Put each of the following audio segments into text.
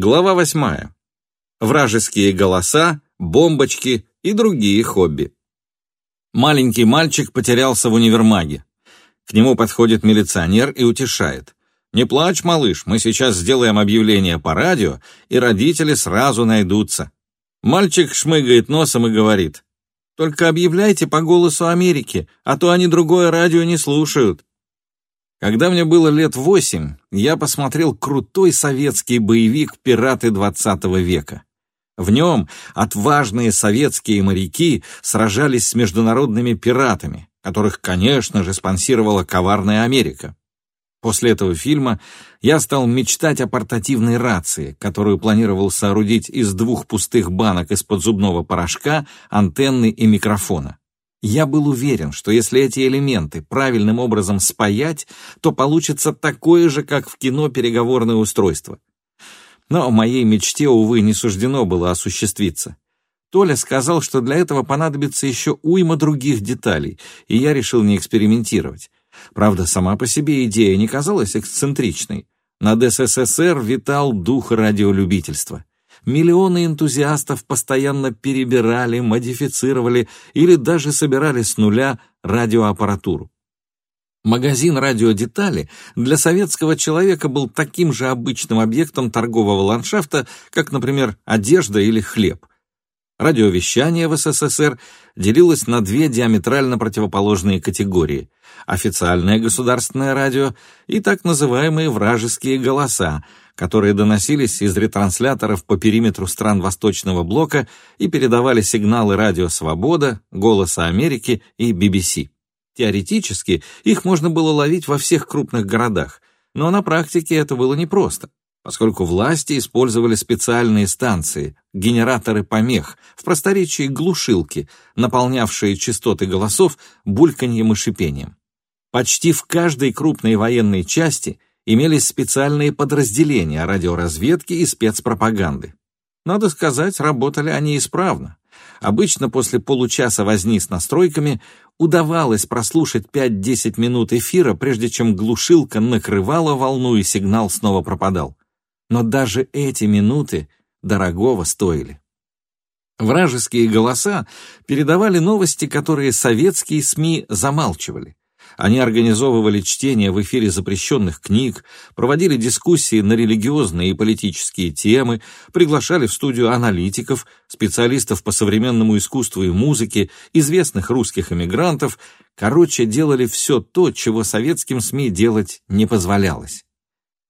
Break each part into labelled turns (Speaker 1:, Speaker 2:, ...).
Speaker 1: Глава восьмая. Вражеские голоса, бомбочки и другие хобби. Маленький мальчик потерялся в универмаге. К нему подходит милиционер и утешает. «Не плачь, малыш, мы сейчас сделаем объявление по радио, и родители сразу найдутся». Мальчик шмыгает носом и говорит. «Только объявляйте по голосу Америки, а то они другое радио не слушают». Когда мне было лет восемь, я посмотрел крутой советский боевик «Пираты XX века». В нем отважные советские моряки сражались с международными пиратами, которых, конечно же, спонсировала коварная Америка. После этого фильма я стал мечтать о портативной рации, которую планировал соорудить из двух пустых банок из-под зубного порошка, антенны и микрофона. Я был уверен, что если эти элементы правильным образом спаять, то получится такое же, как в кино, переговорное устройство. Но моей мечте, увы, не суждено было осуществиться. Толя сказал, что для этого понадобится еще уйма других деталей, и я решил не экспериментировать. Правда, сама по себе идея не казалась эксцентричной. Над СССР витал дух радиолюбительства. Миллионы энтузиастов постоянно перебирали, модифицировали или даже собирали с нуля радиоаппаратуру. Магазин радиодетали для советского человека был таким же обычным объектом торгового ландшафта, как, например, одежда или хлеб. Радиовещание в СССР делилось на две диаметрально противоположные категории – официальное государственное радио и так называемые вражеские голоса, которые доносились из ретрансляторов по периметру стран Восточного блока и передавали сигналы радио «Свобода», «Голоса Америки» и BBC. Теоретически их можно было ловить во всех крупных городах, но на практике это было непросто, поскольку власти использовали специальные станции, генераторы помех, в просторечии глушилки, наполнявшие частоты голосов бульканьем и шипением. Почти в каждой крупной военной части имелись специальные подразделения радиоразведки и спецпропаганды. Надо сказать, работали они исправно. Обычно после получаса возни с настройками удавалось прослушать 5-10 минут эфира, прежде чем глушилка накрывала волну и сигнал снова пропадал. Но даже эти минуты дорогого стоили. Вражеские голоса передавали новости, которые советские СМИ замалчивали. Они организовывали чтение в эфире запрещенных книг, проводили дискуссии на религиозные и политические темы, приглашали в студию аналитиков, специалистов по современному искусству и музыке, известных русских эмигрантов, короче, делали все то, чего советским СМИ делать не позволялось.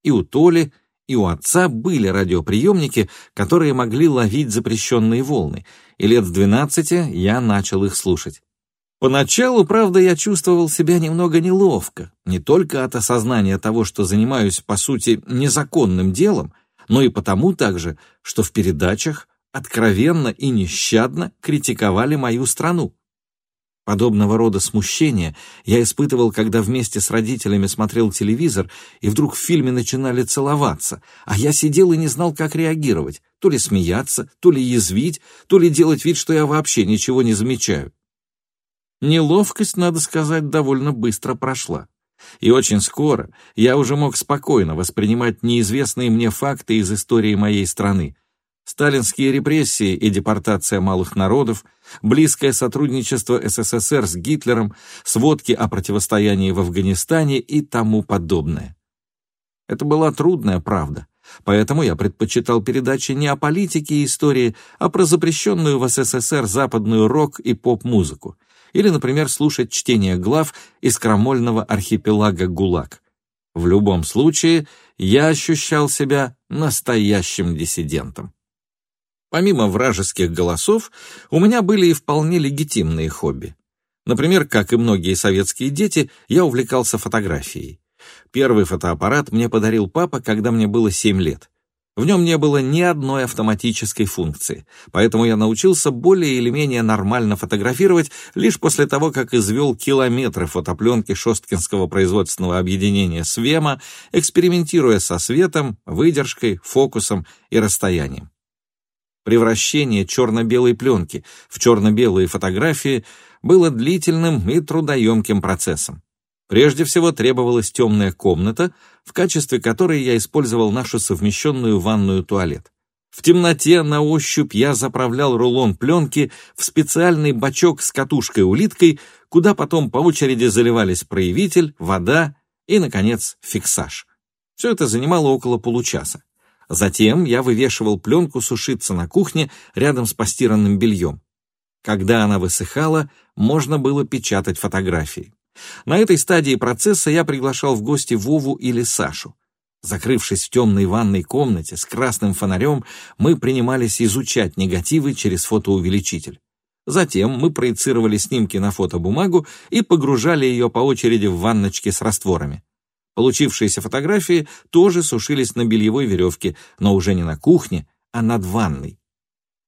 Speaker 1: И у Толи, и у отца были радиоприемники, которые могли ловить запрещенные волны, и лет с двенадцати я начал их слушать. Поначалу, правда, я чувствовал себя немного неловко, не только от осознания того, что занимаюсь, по сути, незаконным делом, но и потому также, что в передачах откровенно и нещадно критиковали мою страну. Подобного рода смущение я испытывал, когда вместе с родителями смотрел телевизор, и вдруг в фильме начинали целоваться, а я сидел и не знал, как реагировать, то ли смеяться, то ли язвить, то ли делать вид, что я вообще ничего не замечаю. Неловкость, надо сказать, довольно быстро прошла. И очень скоро я уже мог спокойно воспринимать неизвестные мне факты из истории моей страны. Сталинские репрессии и депортация малых народов, близкое сотрудничество СССР с Гитлером, сводки о противостоянии в Афганистане и тому подобное. Это была трудная правда, поэтому я предпочитал передачи не о политике и истории, а про запрещенную в СССР западную рок- и поп-музыку, или, например, слушать чтение глав из крамольного архипелага ГУЛАГ. В любом случае, я ощущал себя настоящим диссидентом. Помимо вражеских голосов, у меня были и вполне легитимные хобби. Например, как и многие советские дети, я увлекался фотографией. Первый фотоаппарат мне подарил папа, когда мне было 7 лет. В нем не было ни одной автоматической функции, поэтому я научился более или менее нормально фотографировать лишь после того, как извел километры фотопленки Шосткинского производственного объединения «Свема», экспериментируя со светом, выдержкой, фокусом и расстоянием. Превращение черно-белой пленки в черно-белые фотографии было длительным и трудоемким процессом. Прежде всего требовалась темная комната, в качестве которой я использовал нашу совмещенную ванную туалет. В темноте на ощупь я заправлял рулон пленки в специальный бачок с катушкой-улиткой, куда потом по очереди заливались проявитель, вода и, наконец, фиксаж. Все это занимало около получаса. Затем я вывешивал пленку сушиться на кухне рядом с постиранным бельем. Когда она высыхала, можно было печатать фотографии. На этой стадии процесса я приглашал в гости Вову или Сашу. Закрывшись в темной ванной комнате с красным фонарем, мы принимались изучать негативы через фотоувеличитель. Затем мы проецировали снимки на фотобумагу и погружали ее по очереди в ванночки с растворами. Получившиеся фотографии тоже сушились на бельевой веревке, но уже не на кухне, а над ванной.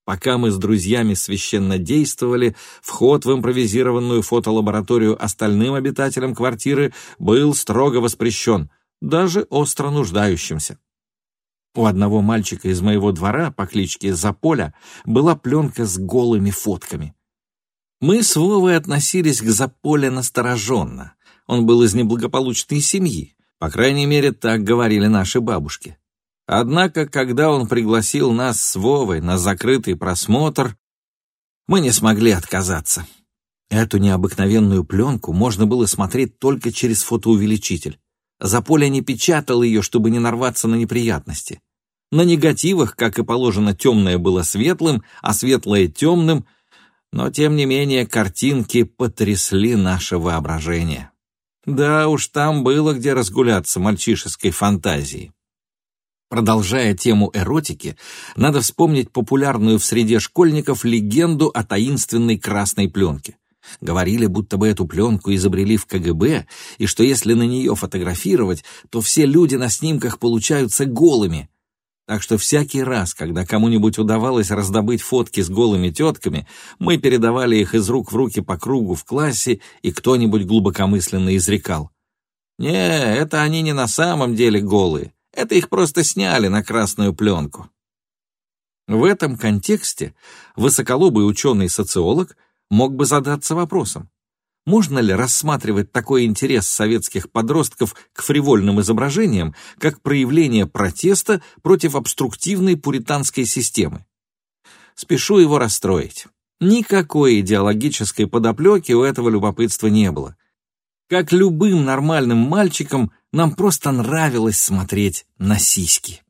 Speaker 1: Пока мы с друзьями священно действовали, вход в импровизированную фотолабораторию остальным обитателям квартиры был строго воспрещен, даже остро нуждающимся. У одного мальчика из моего двора по кличке Заполя была пленка с голыми фотками. Мы с Вовой относились к Заполе настороженно. Он был из неблагополучной семьи, по крайней мере, так говорили наши бабушки. Однако, когда он пригласил нас с Вовой на закрытый просмотр, мы не смогли отказаться. Эту необыкновенную пленку можно было смотреть только через фотоувеличитель. Заполя не печатал ее, чтобы не нарваться на неприятности. На негативах, как и положено, темное было светлым, а светлое — темным, но, тем не менее, картинки потрясли наше воображение. Да уж, там было где разгуляться мальчишеской фантазией. Продолжая тему эротики, надо вспомнить популярную в среде школьников легенду о таинственной красной пленке. Говорили, будто бы эту пленку изобрели в КГБ, и что если на нее фотографировать, то все люди на снимках получаются голыми. Так что всякий раз, когда кому-нибудь удавалось раздобыть фотки с голыми тетками, мы передавали их из рук в руки по кругу в классе, и кто-нибудь глубокомысленно изрекал. «Не, это они не на самом деле голые. Это их просто сняли на красную пленку. В этом контексте высоколобый ученый-социолог мог бы задаться вопросом, можно ли рассматривать такой интерес советских подростков к фривольным изображениям как проявление протеста против обструктивной пуританской системы? Спешу его расстроить. Никакой идеологической подоплеки у этого любопытства не было. Как любым нормальным мальчикам, нам просто нравилось смотреть на сиськи.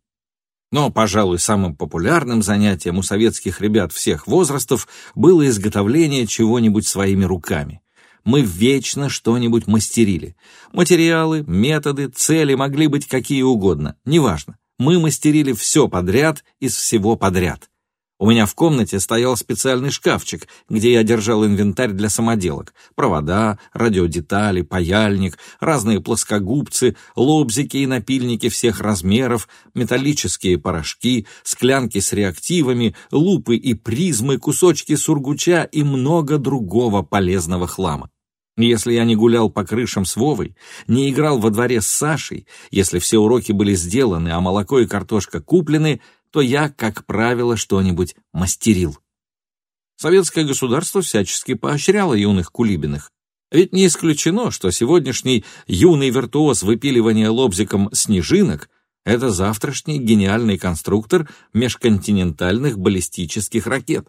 Speaker 1: Но, пожалуй, самым популярным занятием у советских ребят всех возрастов было изготовление чего-нибудь своими руками. Мы вечно что-нибудь мастерили. Материалы, методы, цели могли быть какие угодно, неважно. Мы мастерили все подряд из всего подряд. У меня в комнате стоял специальный шкафчик, где я держал инвентарь для самоделок. Провода, радиодетали, паяльник, разные плоскогубцы, лобзики и напильники всех размеров, металлические порошки, склянки с реактивами, лупы и призмы, кусочки сургуча и много другого полезного хлама. Если я не гулял по крышам с Вовой, не играл во дворе с Сашей, если все уроки были сделаны, а молоко и картошка куплены — то я, как правило, что-нибудь мастерил. Советское государство всячески поощряло юных кулибиных. Ведь не исключено, что сегодняшний юный виртуоз выпиливания лобзиком снежинок — это завтрашний гениальный конструктор межконтинентальных баллистических ракет.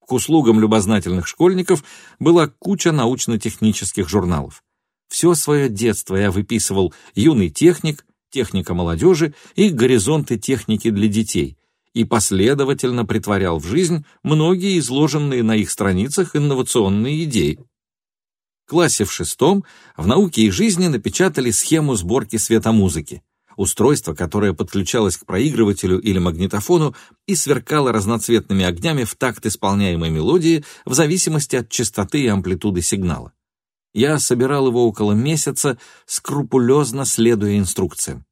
Speaker 1: К услугам любознательных школьников была куча научно-технических журналов. Все свое детство я выписывал «Юный техник», техника молодежи и горизонты техники для детей, и последовательно притворял в жизнь многие изложенные на их страницах инновационные идеи. В классе в шестом в «Науке и жизни» напечатали схему сборки светомузыки, устройство, которое подключалось к проигрывателю или магнитофону и сверкало разноцветными огнями в такт исполняемой мелодии в зависимости от частоты и амплитуды сигнала. Я собирал его около месяца, скрупулезно следуя инструкциям.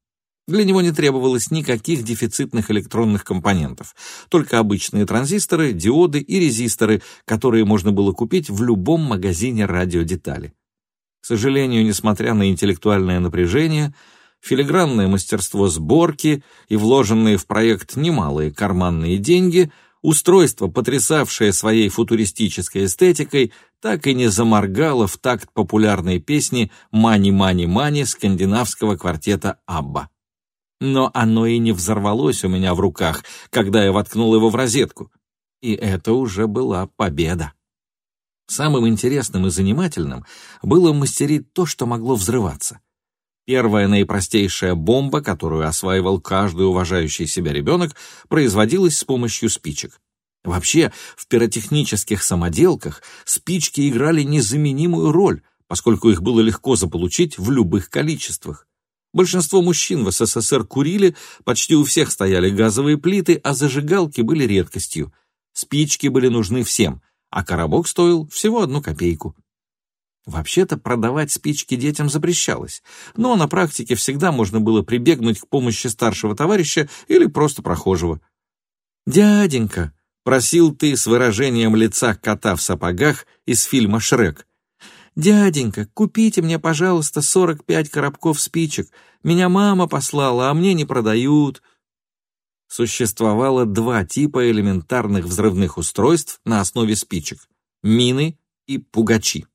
Speaker 1: Для него не требовалось никаких дефицитных электронных компонентов, только обычные транзисторы, диоды и резисторы, которые можно было купить в любом магазине радиодетали. К сожалению, несмотря на интеллектуальное напряжение, филигранное мастерство сборки и вложенные в проект немалые карманные деньги, Устройство, потрясавшее своей футуристической эстетикой, так и не заморгало в такт популярной песни «Мани-мани-мани» скандинавского квартета «Абба». Но оно и не взорвалось у меня в руках, когда я воткнул его в розетку. И это уже была победа. Самым интересным и занимательным было мастерить то, что могло взрываться. Первая наипростейшая бомба, которую осваивал каждый уважающий себя ребенок, производилась с помощью спичек. Вообще, в пиротехнических самоделках спички играли незаменимую роль, поскольку их было легко заполучить в любых количествах. Большинство мужчин в СССР курили, почти у всех стояли газовые плиты, а зажигалки были редкостью. Спички были нужны всем, а коробок стоил всего одну копейку. Вообще-то продавать спички детям запрещалось, но на практике всегда можно было прибегнуть к помощи старшего товарища или просто прохожего. «Дяденька», — просил ты с выражением лица кота в сапогах из фильма «Шрек», «Дяденька, купите мне, пожалуйста, 45 коробков спичек. Меня мама послала, а мне не продают». Существовало два типа элементарных взрывных устройств на основе спичек — мины и пугачи.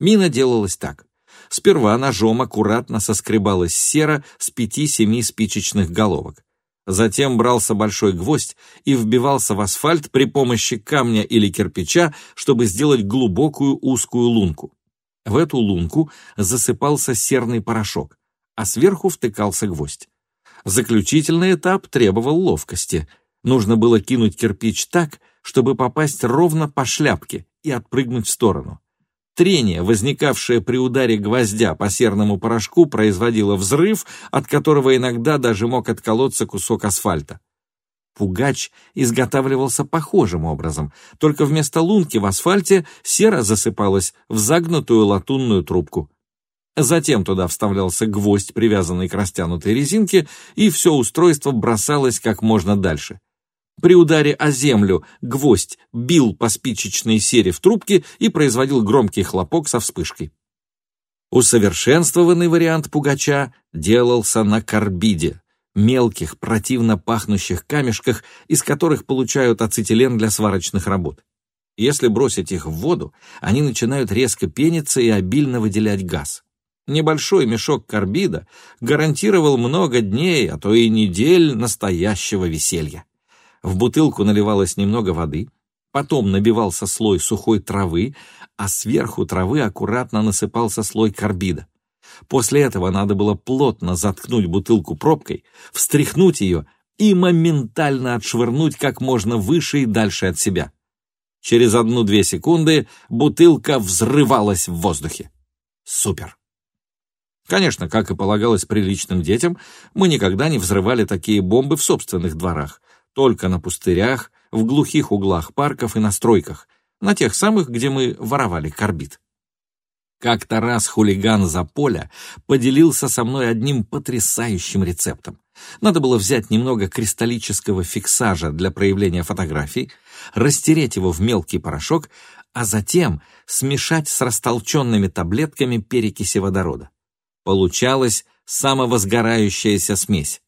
Speaker 1: Мина делалась так. Сперва ножом аккуратно соскребалась сера с пяти-семи спичечных головок. Затем брался большой гвоздь и вбивался в асфальт при помощи камня или кирпича, чтобы сделать глубокую узкую лунку. В эту лунку засыпался серный порошок, а сверху втыкался гвоздь. Заключительный этап требовал ловкости. Нужно было кинуть кирпич так, чтобы попасть ровно по шляпке и отпрыгнуть в сторону. Трение, возникавшее при ударе гвоздя по серному порошку, производило взрыв, от которого иногда даже мог отколоться кусок асфальта. Пугач изготавливался похожим образом, только вместо лунки в асфальте сера засыпалась в загнутую латунную трубку. Затем туда вставлялся гвоздь, привязанный к растянутой резинке, и все устройство бросалось как можно дальше. При ударе о землю гвоздь бил по спичечной сере в трубке и производил громкий хлопок со вспышкой. Усовершенствованный вариант пугача делался на карбиде, мелких, противно пахнущих камешках, из которых получают ацетилен для сварочных работ. Если бросить их в воду, они начинают резко пениться и обильно выделять газ. Небольшой мешок карбида гарантировал много дней, а то и недель настоящего веселья. В бутылку наливалось немного воды, потом набивался слой сухой травы, а сверху травы аккуратно насыпался слой карбида. После этого надо было плотно заткнуть бутылку пробкой, встряхнуть ее и моментально отшвырнуть как можно выше и дальше от себя. Через одну-две секунды бутылка взрывалась в воздухе. Супер! Конечно, как и полагалось приличным детям, мы никогда не взрывали такие бомбы в собственных дворах только на пустырях, в глухих углах парков и на стройках, на тех самых, где мы воровали карбид. Как-то раз хулиган за поля поделился со мной одним потрясающим рецептом. Надо было взять немного кристаллического фиксажа для проявления фотографий, растереть его в мелкий порошок, а затем смешать с растолченными таблетками перекиси водорода. Получалась самовозгорающаяся смесь.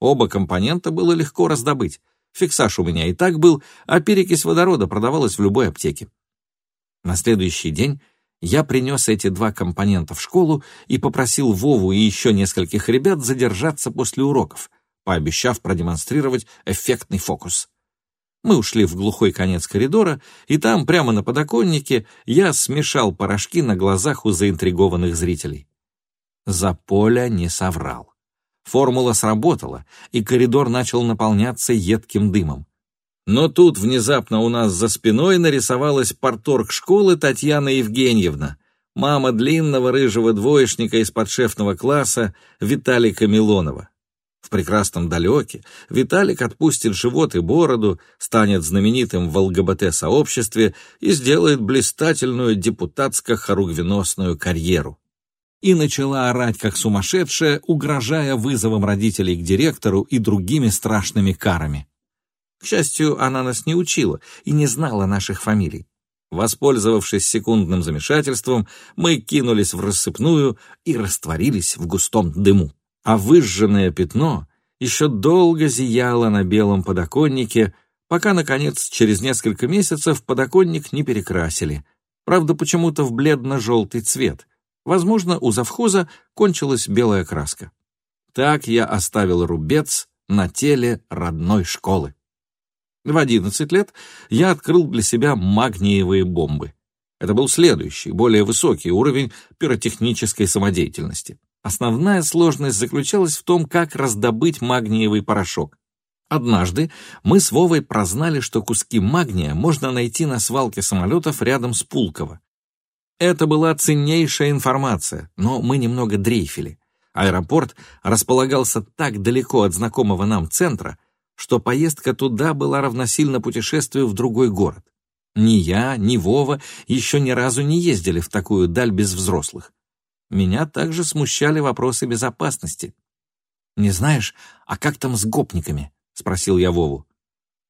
Speaker 1: Оба компонента было легко раздобыть. Фиксаж у меня и так был, а перекись водорода продавалась в любой аптеке. На следующий день я принес эти два компонента в школу и попросил Вову и еще нескольких ребят задержаться после уроков, пообещав продемонстрировать эффектный фокус. Мы ушли в глухой конец коридора, и там, прямо на подоконнике, я смешал порошки на глазах у заинтригованных зрителей. Заполя не соврал. Формула сработала, и коридор начал наполняться едким дымом. Но тут внезапно у нас за спиной нарисовалась порторг школы Татьяна Евгеньевна, мама длинного рыжего двоечника из подшефного класса Виталика Милонова. В прекрасном далеке Виталик отпустит живот и бороду, станет знаменитым в ЛГБТ-сообществе и сделает блистательную депутатско-хоругвеносную карьеру и начала орать как сумасшедшая, угрожая вызовом родителей к директору и другими страшными карами. К счастью, она нас не учила и не знала наших фамилий. Воспользовавшись секундным замешательством, мы кинулись в рассыпную и растворились в густом дыму. А выжженное пятно еще долго зияло на белом подоконнике, пока, наконец, через несколько месяцев подоконник не перекрасили. Правда, почему-то в бледно-желтый цвет. Возможно, у завхоза кончилась белая краска. Так я оставил рубец на теле родной школы. В 11 лет я открыл для себя магниевые бомбы. Это был следующий, более высокий уровень пиротехнической самодеятельности. Основная сложность заключалась в том, как раздобыть магниевый порошок. Однажды мы с Вовой прознали, что куски магния можно найти на свалке самолетов рядом с Пулково. Это была ценнейшая информация, но мы немного дрейфили. Аэропорт располагался так далеко от знакомого нам центра, что поездка туда была равносильна путешествию в другой город. Ни я, ни Вова еще ни разу не ездили в такую даль без взрослых. Меня также смущали вопросы безопасности. «Не знаешь, а как там с гопниками?» — спросил я Вову.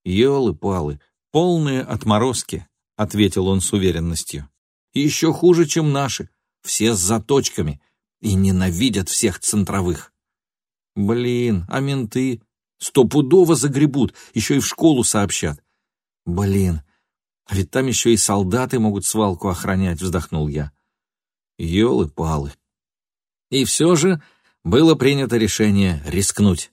Speaker 1: «Елы-палы, полные отморозки», — ответил он с уверенностью. «Еще хуже, чем наши, все с заточками, и ненавидят всех центровых. Блин, а менты? Стопудово загребут, еще и в школу сообщат. Блин, а ведь там еще и солдаты могут свалку охранять, вздохнул я. Ёлы-палы. И все же было принято решение рискнуть.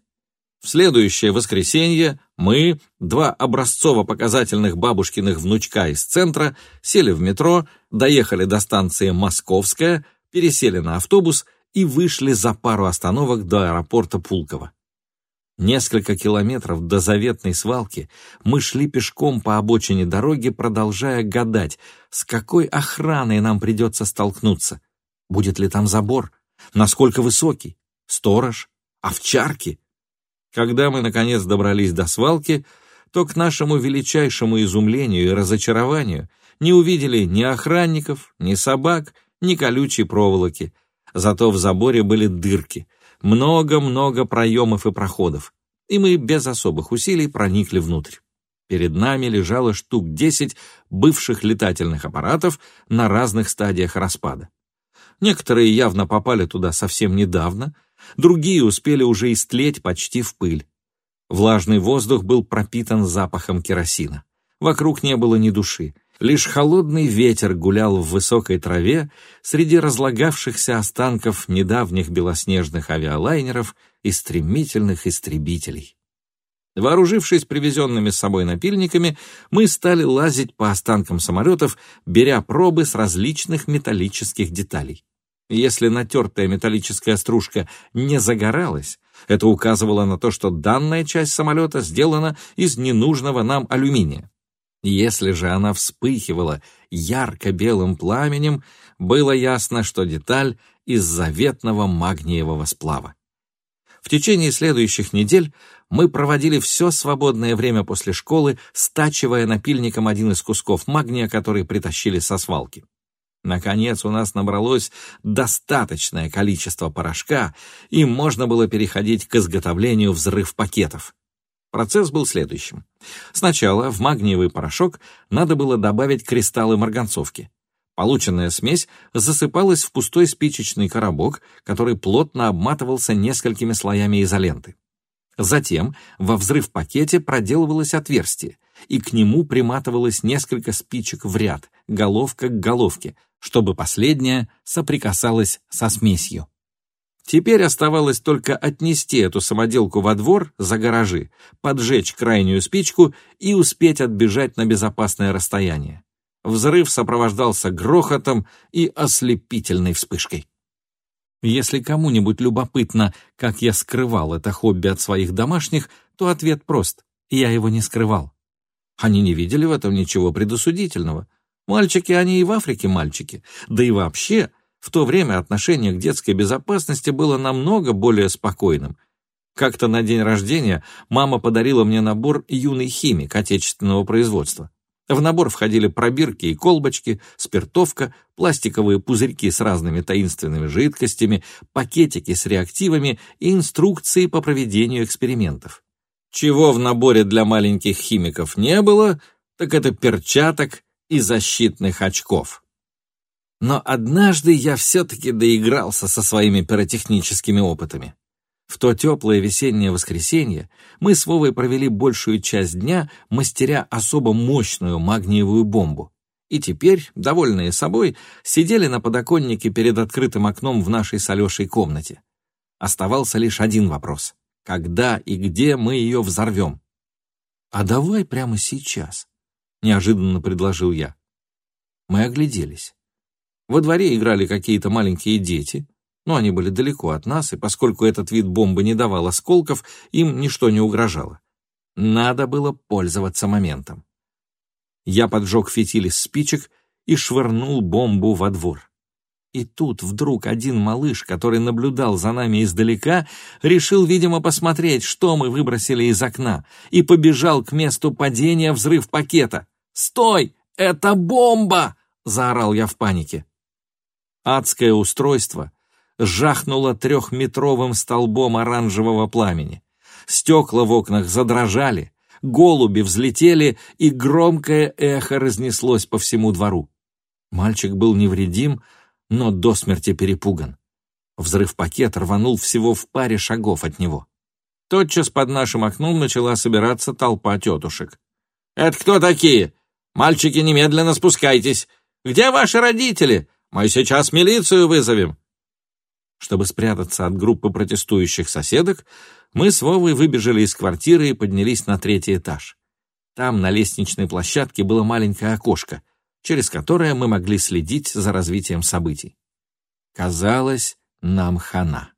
Speaker 1: В следующее воскресенье мы, два образцово-показательных бабушкиных внучка из центра, сели в метро, доехали до станции Московская, пересели на автобус и вышли за пару остановок до аэропорта Пулково. Несколько километров до заветной свалки мы шли пешком по обочине дороги, продолжая гадать, с какой охраной нам придется столкнуться. Будет ли там забор? Насколько высокий? Сторож? Овчарки? Когда мы, наконец, добрались до свалки, то к нашему величайшему изумлению и разочарованию не увидели ни охранников, ни собак, ни колючей проволоки. Зато в заборе были дырки, много-много проемов и проходов, и мы без особых усилий проникли внутрь. Перед нами лежало штук десять бывших летательных аппаратов на разных стадиях распада. Некоторые явно попали туда совсем недавно, другие успели уже истлеть почти в пыль. Влажный воздух был пропитан запахом керосина. Вокруг не было ни души. Лишь холодный ветер гулял в высокой траве среди разлагавшихся останков недавних белоснежных авиалайнеров и стремительных истребителей. Вооружившись привезенными с собой напильниками, мы стали лазить по останкам самолетов, беря пробы с различных металлических деталей. Если натертая металлическая стружка не загоралась, это указывало на то, что данная часть самолета сделана из ненужного нам алюминия. Если же она вспыхивала ярко-белым пламенем, было ясно, что деталь из заветного магниевого сплава. В течение следующих недель мы проводили все свободное время после школы, стачивая напильником один из кусков магния, который притащили со свалки. Наконец у нас набралось достаточное количество порошка, и можно было переходить к изготовлению взрыв-пакетов. Процесс был следующим. Сначала в магниевый порошок надо было добавить кристаллы марганцовки. Полученная смесь засыпалась в пустой спичечный коробок, который плотно обматывался несколькими слоями изоленты. Затем во взрыв-пакете проделывалось отверстие, и к нему приматывалось несколько спичек в ряд, головка к головке, чтобы последняя соприкасалась со смесью. Теперь оставалось только отнести эту самоделку во двор за гаражи, поджечь крайнюю спичку и успеть отбежать на безопасное расстояние. Взрыв сопровождался грохотом и ослепительной вспышкой. Если кому-нибудь любопытно, как я скрывал это хобби от своих домашних, то ответ прост — я его не скрывал. Они не видели в этом ничего предосудительного. Мальчики, они и в Африке мальчики. Да и вообще, в то время отношение к детской безопасности было намного более спокойным. Как-то на день рождения мама подарила мне набор «Юный химик» отечественного производства. В набор входили пробирки и колбочки, спиртовка, пластиковые пузырьки с разными таинственными жидкостями, пакетики с реактивами и инструкции по проведению экспериментов. Чего в наборе для маленьких химиков не было, так это перчаток и защитных очков. Но однажды я все-таки доигрался со своими пиротехническими опытами. В то теплое весеннее воскресенье мы с Вовой провели большую часть дня, мастеря особо мощную магниевую бомбу. И теперь, довольные собой, сидели на подоконнике перед открытым окном в нашей с Алешей комнате. Оставался лишь один вопрос. Когда и где мы ее взорвем? «А давай прямо сейчас», — неожиданно предложил я. Мы огляделись. Во дворе играли какие-то маленькие дети, но они были далеко от нас, и поскольку этот вид бомбы не давал осколков, им ничто не угрожало. Надо было пользоваться моментом. Я поджег фитиль из спичек и швырнул бомбу во двор. И тут вдруг один малыш, который наблюдал за нами издалека, решил, видимо, посмотреть, что мы выбросили из окна, и побежал к месту падения взрыв пакета. «Стой! Это бомба!» — заорал я в панике. Адское устройство жахнуло трехметровым столбом оранжевого пламени. Стекла в окнах задрожали, голуби взлетели, и громкое эхо разнеслось по всему двору. Мальчик был невредим, но до смерти перепуган. Взрыв-пакет рванул всего в паре шагов от него. Тотчас под нашим окном начала собираться толпа тетушек. «Это кто такие? Мальчики, немедленно спускайтесь! Где ваши родители? Мы сейчас милицию вызовем!» Чтобы спрятаться от группы протестующих соседок, мы с Вовой выбежали из квартиры и поднялись на третий этаж. Там на лестничной площадке было маленькое окошко, через которое мы могли следить за развитием событий. Казалось, нам хана.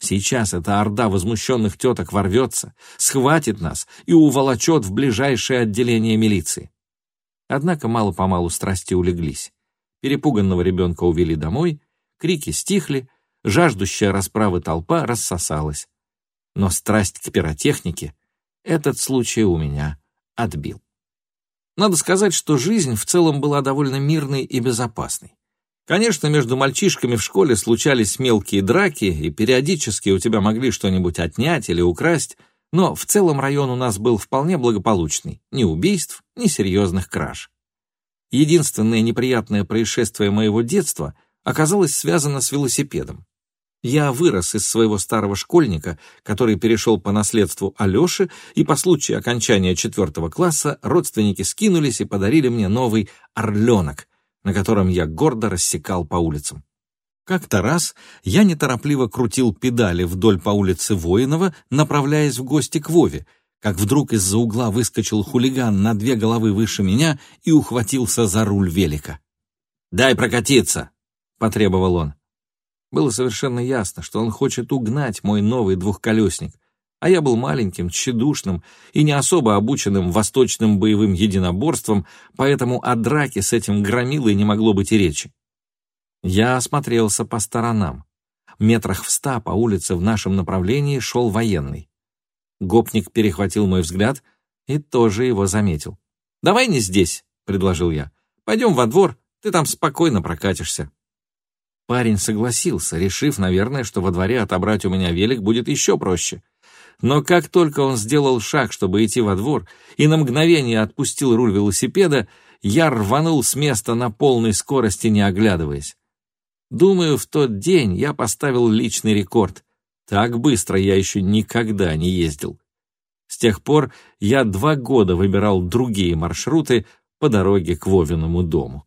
Speaker 1: Сейчас эта орда возмущенных теток ворвется, схватит нас и уволочет в ближайшее отделение милиции. Однако мало-помалу страсти улеглись. Перепуганного ребенка увели домой, крики стихли, жаждущая расправы толпа рассосалась но страсть к пиротехнике этот случай у меня отбил. Надо сказать, что жизнь в целом была довольно мирной и безопасной. Конечно, между мальчишками в школе случались мелкие драки, и периодически у тебя могли что-нибудь отнять или украсть, но в целом район у нас был вполне благополучный, ни убийств, ни серьезных краж. Единственное неприятное происшествие моего детства оказалось связано с велосипедом. Я вырос из своего старого школьника, который перешел по наследству Алёше, и по случаю окончания четвертого класса родственники скинулись и подарили мне новый «Орленок», на котором я гордо рассекал по улицам. Как-то раз я неторопливо крутил педали вдоль по улице Воинова, направляясь в гости к Вове, как вдруг из-за угла выскочил хулиган на две головы выше меня и ухватился за руль велика. «Дай прокатиться!» — потребовал он. Было совершенно ясно, что он хочет угнать мой новый двухколесник, а я был маленьким, тщедушным и не особо обученным восточным боевым единоборством, поэтому о драке с этим громилой не могло быть и речи. Я осмотрелся по сторонам. Метрах в ста по улице в нашем направлении шел военный. Гопник перехватил мой взгляд и тоже его заметил. «Давай не здесь», — предложил я. «Пойдем во двор, ты там спокойно прокатишься». Парень согласился, решив, наверное, что во дворе отобрать у меня велик будет еще проще. Но как только он сделал шаг, чтобы идти во двор, и на мгновение отпустил руль велосипеда, я рванул с места на полной скорости, не оглядываясь. Думаю, в тот день я поставил личный рекорд. Так быстро я еще никогда не ездил. С тех пор я два года выбирал другие маршруты по дороге к Вовиному дому.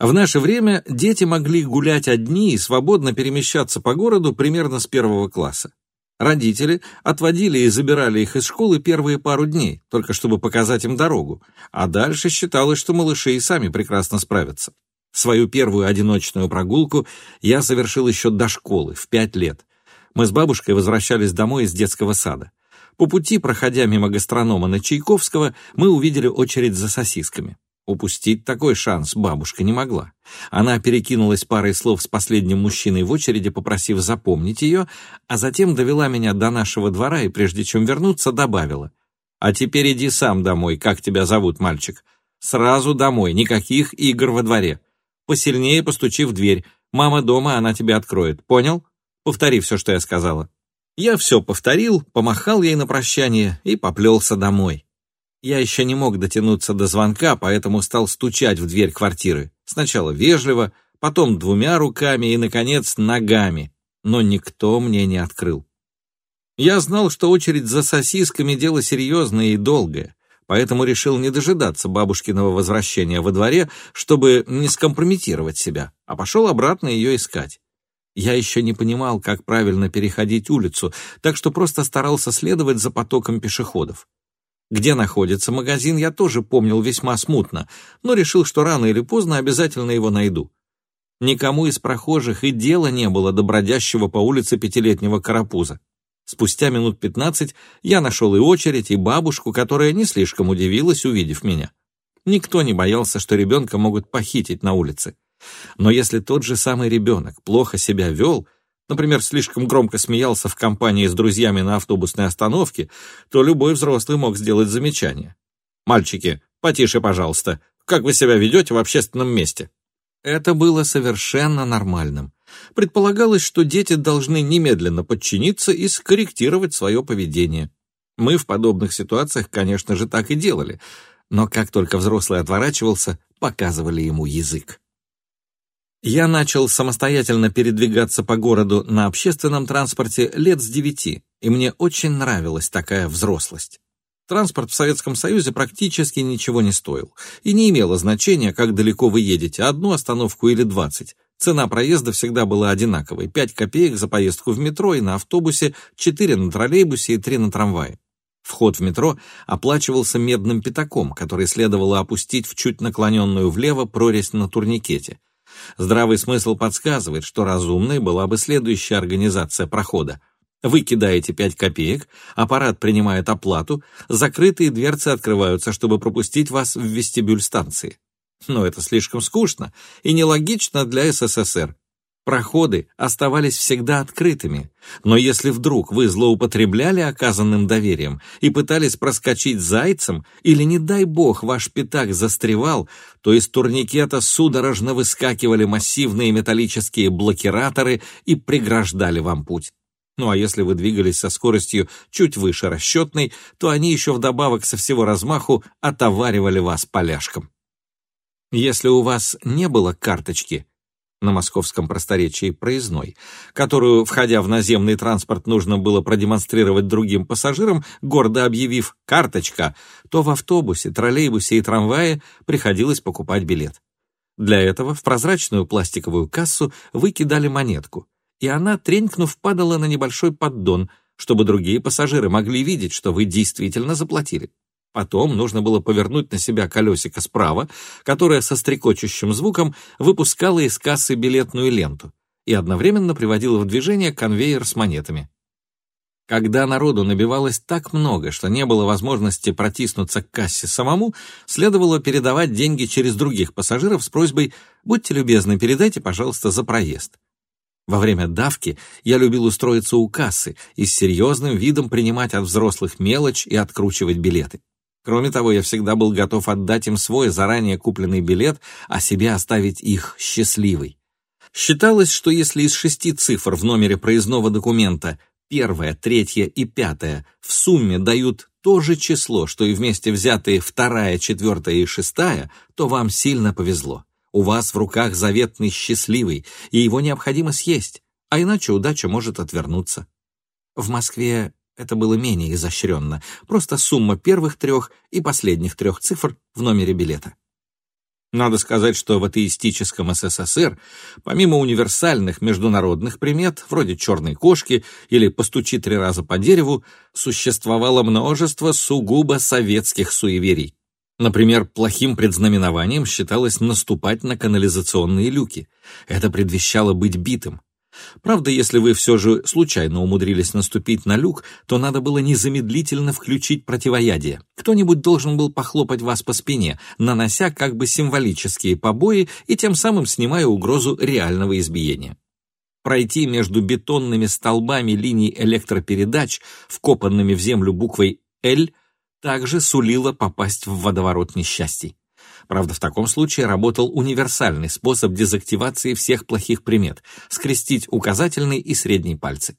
Speaker 1: В наше время дети могли гулять одни и свободно перемещаться по городу примерно с первого класса. Родители отводили и забирали их из школы первые пару дней, только чтобы показать им дорогу, а дальше считалось, что малыши и сами прекрасно справятся. Свою первую одиночную прогулку я совершил еще до школы, в пять лет. Мы с бабушкой возвращались домой из детского сада. По пути, проходя мимо гастронома на Чайковского, мы увидели очередь за сосисками. Упустить такой шанс бабушка не могла. Она перекинулась парой слов с последним мужчиной в очереди, попросив запомнить ее, а затем довела меня до нашего двора и, прежде чем вернуться, добавила. «А теперь иди сам домой, как тебя зовут, мальчик? Сразу домой, никаких игр во дворе. Посильнее постучи в дверь. Мама дома, она тебе откроет. Понял? Повтори все, что я сказала». Я все повторил, помахал ей на прощание и поплелся домой. Я еще не мог дотянуться до звонка, поэтому стал стучать в дверь квартиры. Сначала вежливо, потом двумя руками и, наконец, ногами. Но никто мне не открыл. Я знал, что очередь за сосисками — дело серьезное и долгое, поэтому решил не дожидаться бабушкиного возвращения во дворе, чтобы не скомпрометировать себя, а пошел обратно ее искать. Я еще не понимал, как правильно переходить улицу, так что просто старался следовать за потоком пешеходов. Где находится магазин, я тоже помнил весьма смутно, но решил, что рано или поздно обязательно его найду. Никому из прохожих и дела не было до бродящего по улице пятилетнего карапуза. Спустя минут пятнадцать я нашел и очередь, и бабушку, которая не слишком удивилась, увидев меня. Никто не боялся, что ребенка могут похитить на улице. Но если тот же самый ребенок плохо себя вел, например, слишком громко смеялся в компании с друзьями на автобусной остановке, то любой взрослый мог сделать замечание. «Мальчики, потише, пожалуйста. Как вы себя ведете в общественном месте?» Это было совершенно нормальным. Предполагалось, что дети должны немедленно подчиниться и скорректировать свое поведение. Мы в подобных ситуациях, конечно же, так и делали, но как только взрослый отворачивался, показывали ему язык. Я начал самостоятельно передвигаться по городу на общественном транспорте лет с девяти, и мне очень нравилась такая взрослость. Транспорт в Советском Союзе практически ничего не стоил, и не имело значения, как далеко вы едете, одну остановку или двадцать. Цена проезда всегда была одинаковой – 5 копеек за поездку в метро и на автобусе, 4 на троллейбусе и 3 на трамвае. Вход в метро оплачивался медным пятаком, который следовало опустить в чуть наклоненную влево прорезь на турникете – Здравый смысл подсказывает, что разумной была бы следующая организация прохода. Вы кидаете 5 копеек, аппарат принимает оплату, закрытые дверцы открываются, чтобы пропустить вас в вестибюль станции. Но это слишком скучно и нелогично для СССР. Проходы оставались всегда открытыми, но если вдруг вы злоупотребляли оказанным доверием и пытались проскочить зайцем, или, не дай бог, ваш пятак застревал, то из турникета судорожно выскакивали массивные металлические блокираторы и преграждали вам путь. Ну а если вы двигались со скоростью чуть выше расчетной, то они еще вдобавок со всего размаху отоваривали вас поляшком. Если у вас не было карточки, на московском просторечии проездной, которую, входя в наземный транспорт, нужно было продемонстрировать другим пассажирам, гордо объявив «карточка», то в автобусе, троллейбусе и трамвае приходилось покупать билет. Для этого в прозрачную пластиковую кассу вы кидали монетку, и она, тренькнув, падала на небольшой поддон, чтобы другие пассажиры могли видеть, что вы действительно заплатили. Потом нужно было повернуть на себя колесико справа, которое со стрекочущим звуком выпускало из кассы билетную ленту и одновременно приводило в движение конвейер с монетами. Когда народу набивалось так много, что не было возможности протиснуться к кассе самому, следовало передавать деньги через других пассажиров с просьбой «Будьте любезны, передайте, пожалуйста, за проезд». Во время давки я любил устроиться у кассы и с серьезным видом принимать от взрослых мелочь и откручивать билеты. Кроме того, я всегда был готов отдать им свой заранее купленный билет, а себе оставить их счастливой. Считалось, что если из шести цифр в номере проездного документа первая, третья и пятая в сумме дают то же число, что и вместе взятые вторая, четвертая и шестая, то вам сильно повезло. У вас в руках заветный счастливый, и его необходимо съесть, а иначе удача может отвернуться. В Москве это было менее изощренно, просто сумма первых трех и последних трех цифр в номере билета. Надо сказать, что в атеистическом СССР, помимо универсальных международных примет, вроде «черной кошки» или «постучи три раза по дереву», существовало множество сугубо советских суеверий. Например, плохим предзнаменованием считалось наступать на канализационные люки. Это предвещало быть битым. Правда, если вы все же случайно умудрились наступить на люк, то надо было незамедлительно включить противоядие. Кто-нибудь должен был похлопать вас по спине, нанося как бы символические побои и тем самым снимая угрозу реального избиения. Пройти между бетонными столбами линий электропередач, вкопанными в землю буквой «Л», также сулило попасть в водоворот несчастий. Правда, в таком случае работал универсальный способ дезактивации всех плохих примет — скрестить указательный и средний пальцы.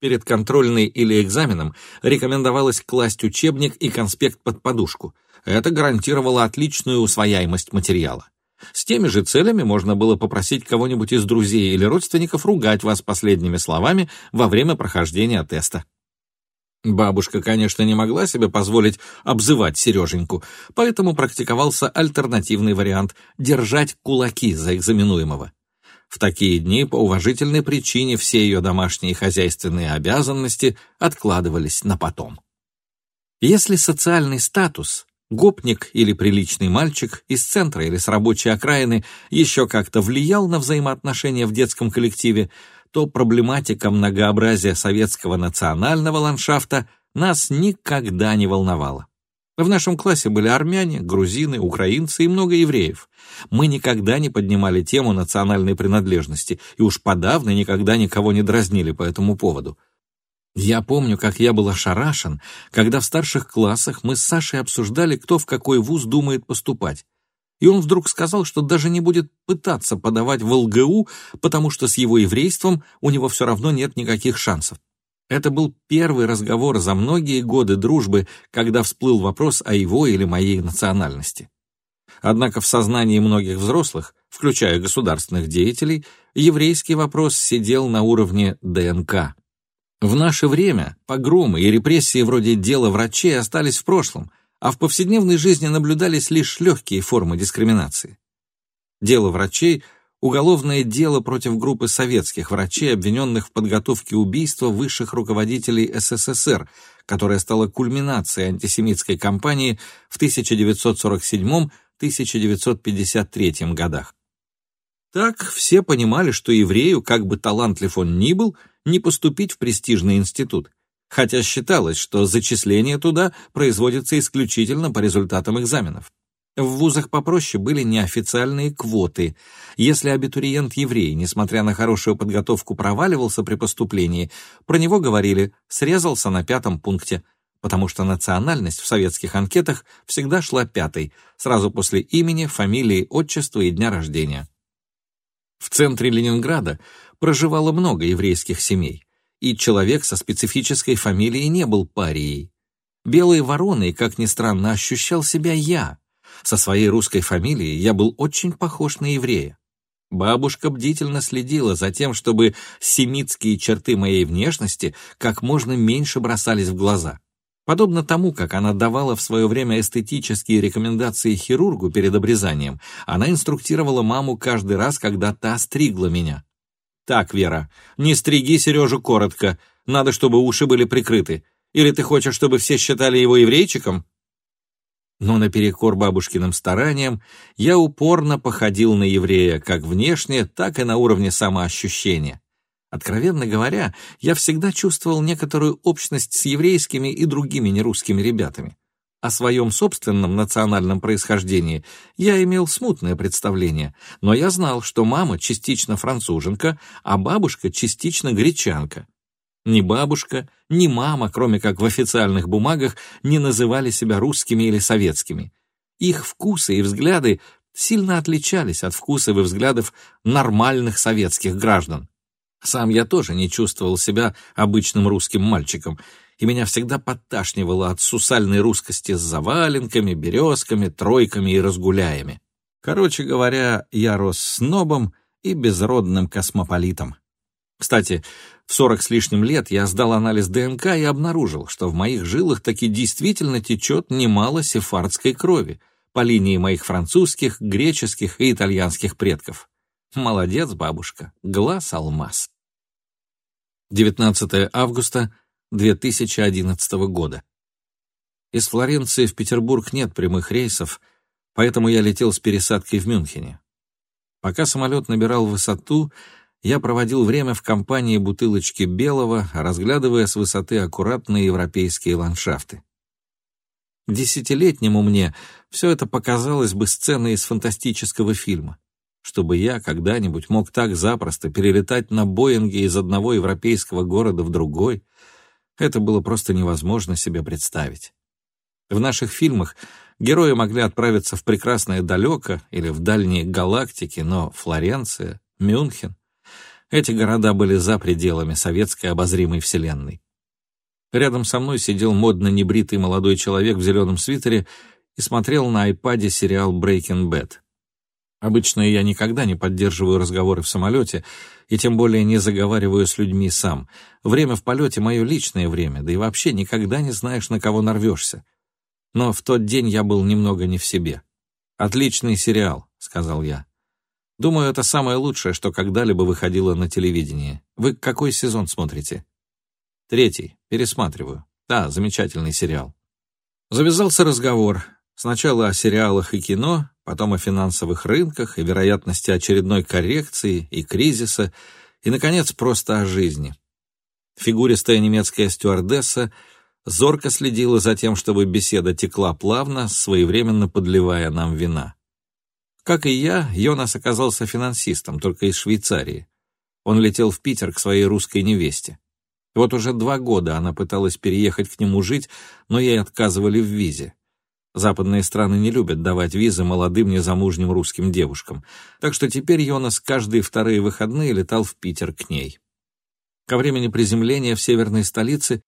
Speaker 1: Перед контрольной или экзаменом рекомендовалось класть учебник и конспект под подушку. Это гарантировало отличную усвояемость материала. С теми же целями можно было попросить кого-нибудь из друзей или родственников ругать вас последними словами во время прохождения теста. Бабушка, конечно, не могла себе позволить обзывать Сереженьку, поэтому практиковался альтернативный вариант — держать кулаки за экзаменуемого. В такие дни по уважительной причине все ее домашние и хозяйственные обязанности откладывались на потом. Если социальный статус, гопник или приличный мальчик из центра или с рабочей окраины еще как-то влиял на взаимоотношения в детском коллективе, то проблематика многообразия советского национального ландшафта нас никогда не волновала. В нашем классе были армяне, грузины, украинцы и много евреев. Мы никогда не поднимали тему национальной принадлежности и уж подавно никогда никого не дразнили по этому поводу. Я помню, как я был ошарашен, когда в старших классах мы с Сашей обсуждали, кто в какой вуз думает поступать и он вдруг сказал, что даже не будет пытаться подавать в ЛГУ, потому что с его еврейством у него все равно нет никаких шансов. Это был первый разговор за многие годы дружбы, когда всплыл вопрос о его или моей национальности. Однако в сознании многих взрослых, включая государственных деятелей, еврейский вопрос сидел на уровне ДНК. В наше время погромы и репрессии вроде дела врачей остались в прошлом – а в повседневной жизни наблюдались лишь легкие формы дискриминации. Дело врачей – уголовное дело против группы советских врачей, обвиненных в подготовке убийства высших руководителей СССР, которая стала кульминацией антисемитской кампании в 1947-1953 годах. Так все понимали, что еврею, как бы талантлив он ни был, не поступить в престижный институт – хотя считалось, что зачисление туда производится исключительно по результатам экзаменов. В вузах попроще были неофициальные квоты. Если абитуриент-еврей, несмотря на хорошую подготовку, проваливался при поступлении, про него говорили «срезался на пятом пункте», потому что национальность в советских анкетах всегда шла пятой, сразу после имени, фамилии, отчества и дня рождения. В центре Ленинграда проживало много еврейских семей и человек со специфической фамилией не был парией. Белой вороной, как ни странно, ощущал себя я. Со своей русской фамилией я был очень похож на еврея. Бабушка бдительно следила за тем, чтобы семитские черты моей внешности как можно меньше бросались в глаза. Подобно тому, как она давала в свое время эстетические рекомендации хирургу перед обрезанием, она инструктировала маму каждый раз, когда та стригла меня. «Так, Вера, не стриги Сережу коротко. Надо, чтобы уши были прикрыты. Или ты хочешь, чтобы все считали его еврейчиком?» Но наперекор бабушкиным стараниям я упорно походил на еврея как внешне, так и на уровне самоощущения. Откровенно говоря, я всегда чувствовал некоторую общность с еврейскими и другими нерусскими ребятами. О своем собственном национальном происхождении я имел смутное представление, но я знал, что мама частично француженка, а бабушка частично гречанка. Ни бабушка, ни мама, кроме как в официальных бумагах, не называли себя русскими или советскими. Их вкусы и взгляды сильно отличались от вкусов и взглядов нормальных советских граждан. Сам я тоже не чувствовал себя обычным русским мальчиком — и меня всегда подташнивало от сусальной русскости с заваленками, березками, тройками и разгуляями. Короче говоря, я рос снобом и безродным космополитом. Кстати, в сорок с лишним лет я сдал анализ ДНК и обнаружил, что в моих жилах таки действительно течет немало сефардской крови по линии моих французских, греческих и итальянских предков. Молодец, бабушка, глаз алмаз. 19 августа 2011 года. Из Флоренции в Петербург нет прямых рейсов, поэтому я летел с пересадкой в Мюнхене. Пока самолет набирал высоту, я проводил время в компании бутылочки белого, разглядывая с высоты аккуратные европейские ландшафты. Десятилетнему мне все это показалось бы сценой из фантастического фильма. Чтобы я когда-нибудь мог так запросто перелетать на Боинге из одного европейского города в другой — это было просто невозможно себе представить. В наших фильмах герои могли отправиться в прекрасное далеко или в дальние галактики, но Флоренция, Мюнхен — эти города были за пределами советской обозримой вселенной. Рядом со мной сидел модно небритый молодой человек в зеленом свитере и смотрел на айпаде сериал «Breaking Bad». Обычно я никогда не поддерживаю разговоры в самолете, и тем более не заговариваю с людьми сам. Время в полете — мое личное время, да и вообще никогда не знаешь, на кого нарвешься. Но в тот день я был немного не в себе. «Отличный сериал», — сказал я. «Думаю, это самое лучшее, что когда-либо выходило на телевидении. Вы какой сезон смотрите?» «Третий. Пересматриваю. Да, замечательный сериал». Завязался разговор. Сначала о сериалах и кино, потом о финансовых рынках и вероятности очередной коррекции и кризиса, и, наконец, просто о жизни. Фигуристая немецкая стюардесса зорко следила за тем, чтобы беседа текла плавно, своевременно подливая нам вина. Как и я, Йонас оказался финансистом, только из Швейцарии. Он летел в Питер к своей русской невесте. Вот уже два года она пыталась переехать к нему жить, но ей отказывали в визе. Западные страны не любят давать визы молодым незамужним русским девушкам, так что теперь Йонас каждые вторые выходные летал в Питер к ней. Ко времени приземления в северной столице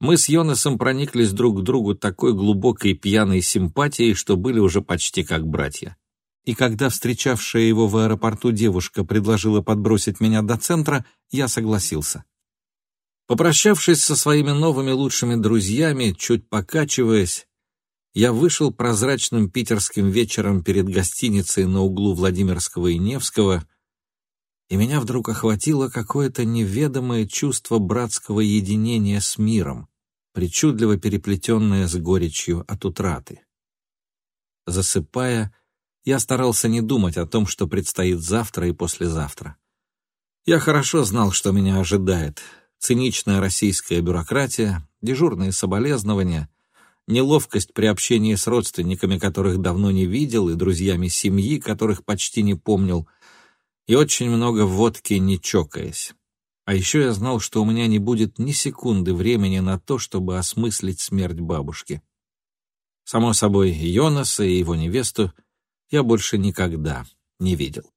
Speaker 1: мы с Йонасом прониклись друг к другу такой глубокой пьяной симпатией, что были уже почти как братья. И когда встречавшая его в аэропорту девушка предложила подбросить меня до центра, я согласился. Попрощавшись со своими новыми лучшими друзьями, чуть покачиваясь, я вышел прозрачным питерским вечером перед гостиницей на углу Владимирского и Невского, и меня вдруг охватило какое-то неведомое чувство братского единения с миром, причудливо переплетенное с горечью от утраты. Засыпая, я старался не думать о том, что предстоит завтра и послезавтра. Я хорошо знал, что меня ожидает. Циничная российская бюрократия, дежурные соболезнования — неловкость при общении с родственниками, которых давно не видел, и друзьями семьи, которых почти не помнил, и очень много водки, не чокаясь. А еще я знал, что у меня не будет ни секунды времени на то, чтобы осмыслить смерть бабушки. Само собой, Йонаса и его невесту я больше никогда не видел.